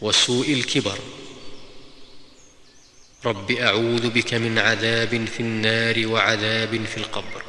وسوء الكبر. رب أعوذ بك من عذاب في النار وعذاب في القبر.